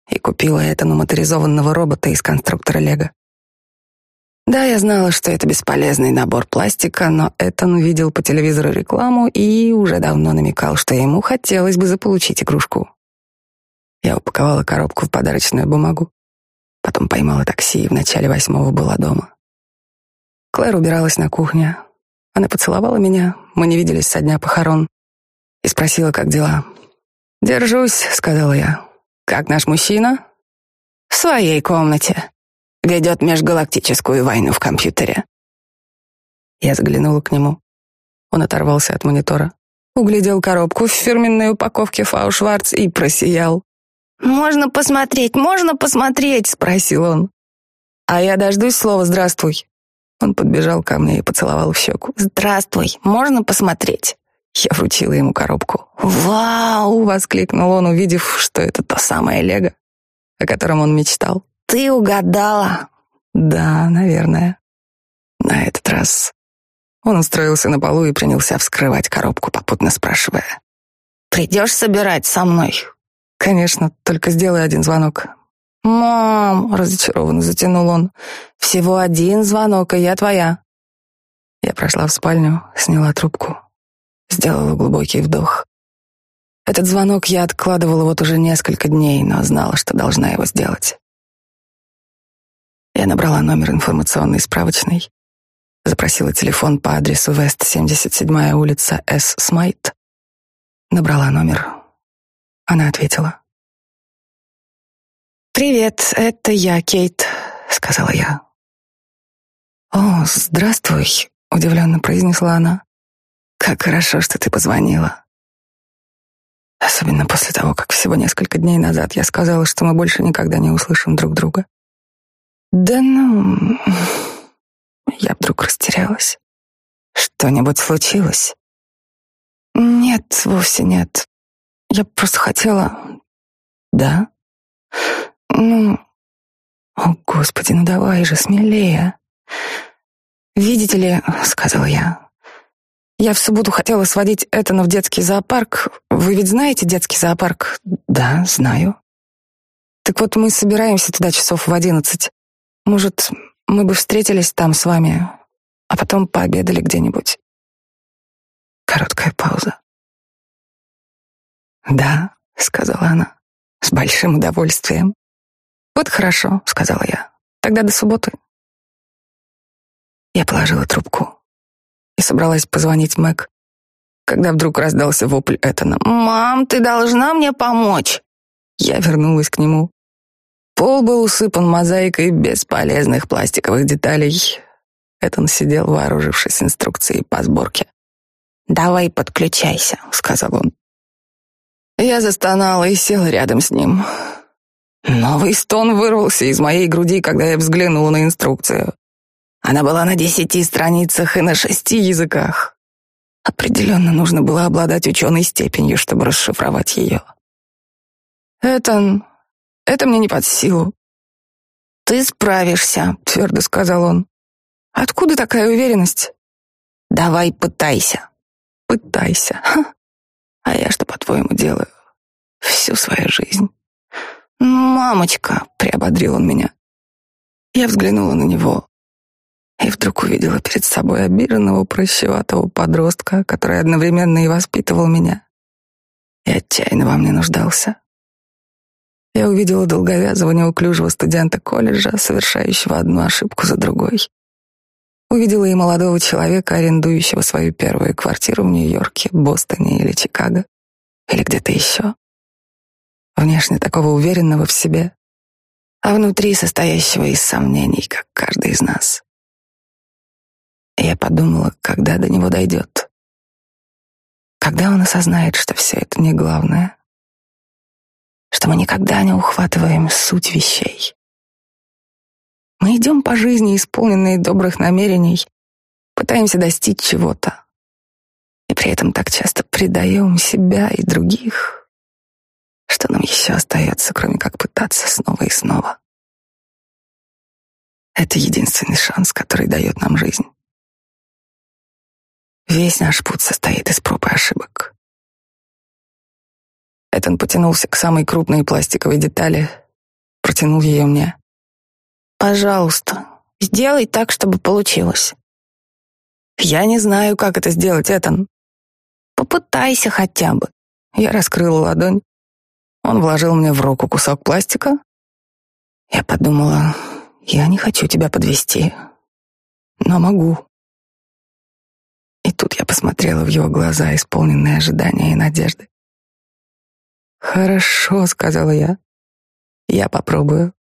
S1: и купила этому моторизованного робота из конструктора Лего. Да, я знала, что это бесполезный набор пластика, но Этан увидел по телевизору рекламу и уже давно намекал, что ему хотелось бы заполучить игрушку. Я упаковала коробку в подарочную бумагу, потом поймала такси и в начале восьмого была дома. Клэр убиралась на кухне. Она поцеловала меня, мы не виделись со дня похорон, и спросила, как дела. «Держусь», — сказала я. «Как наш мужчина?» «В своей комнате. Ведет межгалактическую войну в компьютере». Я заглянула к нему. Он оторвался от монитора, углядел коробку в фирменной упаковке Фаушварц и просиял. «Можно посмотреть, можно посмотреть?» — спросил он. А я дождусь слова «здравствуй». Он подбежал ко мне и поцеловал в щеку. «Здравствуй, можно посмотреть?» Я вручила ему коробку. «Вау!» — воскликнул он, увидев, что это то самое лего, о котором он мечтал. «Ты угадала!» «Да, наверное». На этот раз он устроился на полу и принялся вскрывать коробку, попутно спрашивая. «Придешь собирать со мной?» «Конечно, только сделай один звонок». «Мам!» — разочарованно затянул он. «Всего один звонок, и я твоя». Я прошла в спальню, сняла трубку. Сделала глубокий вдох. Этот звонок я откладывала вот уже несколько дней, но знала, что должна его сделать. Я набрала номер информационной справочной, запросила телефон по адресу Вест, 77-я улица С. Смайт. Набрала номер. Она ответила. «Привет, это я, Кейт», — сказала я. «О, здравствуй», — удивленно произнесла она. Как хорошо, что ты позвонила. Особенно после того, как всего несколько дней назад я сказала, что мы больше никогда не услышим друг друга. Да ну... Я вдруг растерялась. Что-нибудь случилось? Нет, вовсе нет. Я просто хотела... Да? Ну... О, Господи, ну давай же, смелее. Видите ли, сказала я, я в субботу хотела сводить Этана в детский зоопарк. Вы ведь знаете детский зоопарк? Да, знаю. Так вот, мы собираемся туда часов в одиннадцать. Может, мы бы встретились там с вами, а потом пообедали где-нибудь. Короткая пауза. Да, сказала она, с большим удовольствием. Вот хорошо, сказала я. Тогда до субботы. Я положила трубку и собралась позвонить Мэг, когда вдруг раздался вопль Этана. «Мам, ты должна мне помочь!» Я вернулась к нему. Пол был усыпан мозаикой бесполезных пластиковых деталей. Этан сидел, вооружившись инструкцией по сборке. «Давай подключайся», — сказал он. Я застонала и села рядом с ним. Новый стон вырвался из моей груди, когда я взглянула на инструкцию. Она была на десяти страницах и на шести языках. Определенно нужно было обладать ученой степенью, чтобы расшифровать ее. «Это... это мне не под силу». «Ты справишься», — твердо сказал он. «Откуда такая уверенность?» «Давай пытайся». «Пытайся». Ха. А я что, по-твоему, делаю? Всю свою жизнь. «Мамочка», — приободрил он меня. Я взглянула на него и вдруг увидела перед собой обиженного, прощеватого подростка, который одновременно и воспитывал меня, и отчаянно во мне нуждался. Я увидела долговязого, неуклюжего студента колледжа, совершающего одну ошибку за другой. Увидела и молодого человека, арендующего свою первую квартиру в Нью-Йорке, Бостоне или Чикаго, или где-то еще. Внешне такого уверенного в себе, а внутри состоящего из сомнений, как каждый из нас. Я подумала, когда до него дойдет. Когда он осознает, что все это не главное. Что мы никогда не ухватываем суть вещей. Мы идем по жизни, исполненные добрых намерений, пытаемся достичь чего-то. И при этом так часто предаем себя и других. Что нам еще остается, кроме как пытаться снова и снова? Это единственный шанс, который дает нам жизнь. Весь наш путь состоит из проб и ошибок. Этан потянулся к самой крупной пластиковой детали, протянул ее мне. «Пожалуйста», Сделай так, чтобы получилось.
S2: Я не знаю, как это сделать, Этан.
S1: Попытайся хотя бы.
S2: Я раскрыла ладонь. Он вложил мне в руку кусок пластика. Я подумала, я не хочу тебя подвести, но могу. И тут я посмотрела в его глаза, исполненные ожидания и надежды. «Хорошо», — сказала я. «Я попробую».